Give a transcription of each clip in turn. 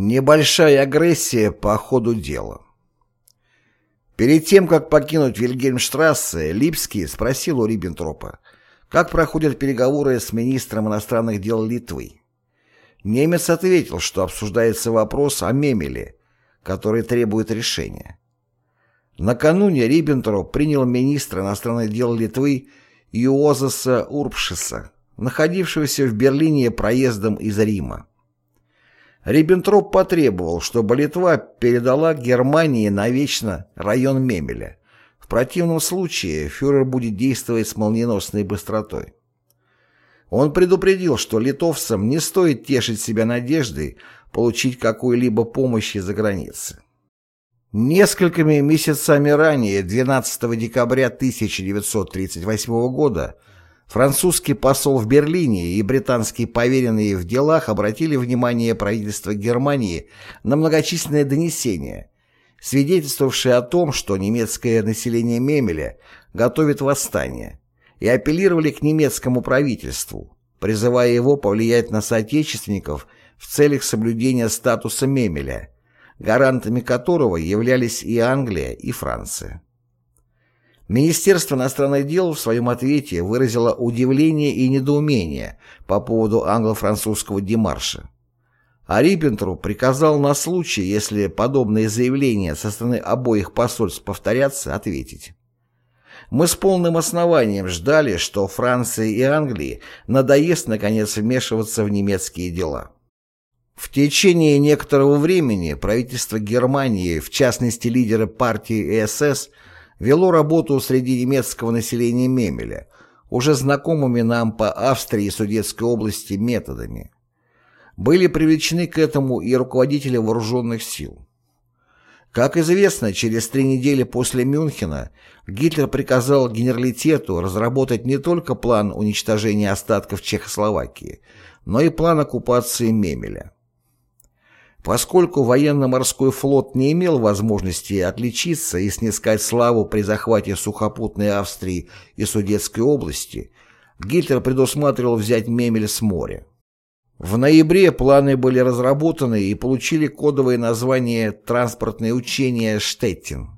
Небольшая агрессия по ходу дела. Перед тем, как покинуть Вильгельмштрассе, Липский спросил у Риббентропа, как проходят переговоры с министром иностранных дел Литвы. Немец ответил, что обсуждается вопрос о Мемеле, который требует решения. Накануне Риббентроп принял министра иностранных дел Литвы Юозаса Урбшиса, находившегося в Берлине проездом из Рима. Риббентроп потребовал, чтобы Литва передала Германии навечно район Мемеля. В противном случае фюрер будет действовать с молниеносной быстротой. Он предупредил, что литовцам не стоит тешить себя надеждой получить какую-либо помощь из-за границы. Несколькими месяцами ранее, 12 декабря 1938 года, Французский посол в Берлине и британские поверенные в делах обратили внимание правительства Германии на многочисленные донесения, свидетельствовавшие о том, что немецкое население Мемеля готовит восстание, и апеллировали к немецкому правительству, призывая его повлиять на соотечественников в целях соблюдения статуса Мемеля, гарантами которого являлись и Англия, и Франция. Министерство иностранных дел в своем ответе выразило удивление и недоумение по поводу англо-французского демарша. А Риббентроп приказал на случай, если подобные заявления со стороны обоих посольств повторятся, ответить. Мы с полным основанием ждали, что Франции и Англии надоест наконец вмешиваться в немецкие дела. В течение некоторого времени правительство Германии, в частности лидеры партии СС, вело работу среди немецкого населения Мемеля, уже знакомыми нам по Австрии и Судетской области методами. Были привлечены к этому и руководители вооруженных сил. Как известно, через три недели после Мюнхена Гитлер приказал генералитету разработать не только план уничтожения остатков Чехословакии, но и план оккупации Мемеля. Поскольку военно-морской флот не имел возможности отличиться и снискать славу при захвате сухопутной Австрии и Судетской области, Гитлер предусматривал взять Мемель с моря. В ноябре планы были разработаны и получили кодовое название «Транспортные учения Штеттин».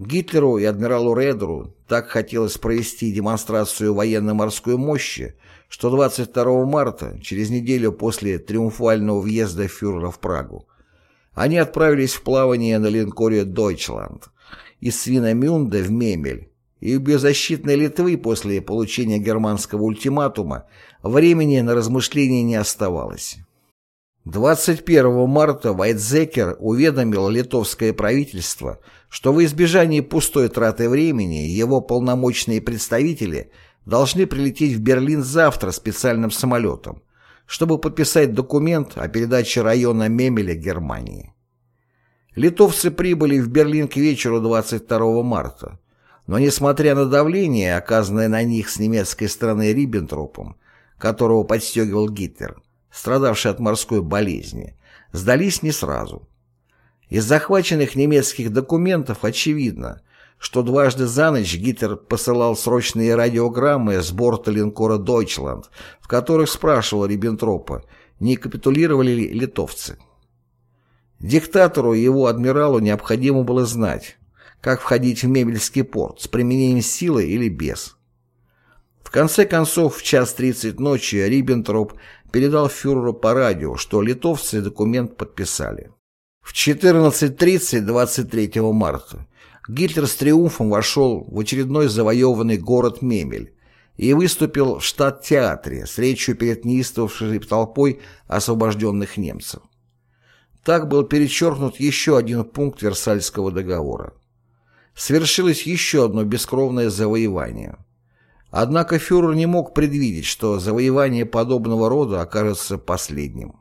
Гитлеру и адмиралу Редеру так хотелось провести демонстрацию военно-морской мощи, что 22 марта, через неделю после триумфального въезда фюрера в Прагу, они отправились в плавание на линкоре «Дойчланд» из Свиномюнда в Мемель, и у беззащитной Литвы после получения германского ультиматума времени на размышления не оставалось. 21 марта Вайтзекер уведомил литовское правительство, что в избежании пустой траты времени его полномочные представители – должны прилететь в Берлин завтра специальным самолетом, чтобы подписать документ о передаче района Мемеля Германии. Литовцы прибыли в Берлин к вечеру 22 марта, но несмотря на давление, оказанное на них с немецкой стороны Риббентропом, которого подстегивал Гитлер, страдавший от морской болезни, сдались не сразу. Из захваченных немецких документов очевидно, что дважды за ночь Гитлер посылал срочные радиограммы с борта линкора «Дойчланд», в которых спрашивал Риббентропа, не капитулировали ли литовцы. Диктатору и его адмиралу необходимо было знать, как входить в Мебельский порт, с применением силы или без. В конце концов, в час тридцать ночи Риббентроп передал фюреру по радио, что литовцы документ подписали. В 14.30 23 марта Гитлер с триумфом вошел в очередной завоеванный город Мемель и выступил в штат-театре с речью перед неистовавшей толпой освобожденных немцев. Так был перечеркнут еще один пункт Версальского договора. Свершилось еще одно бескровное завоевание. Однако фюрер не мог предвидеть, что завоевание подобного рода окажется последним.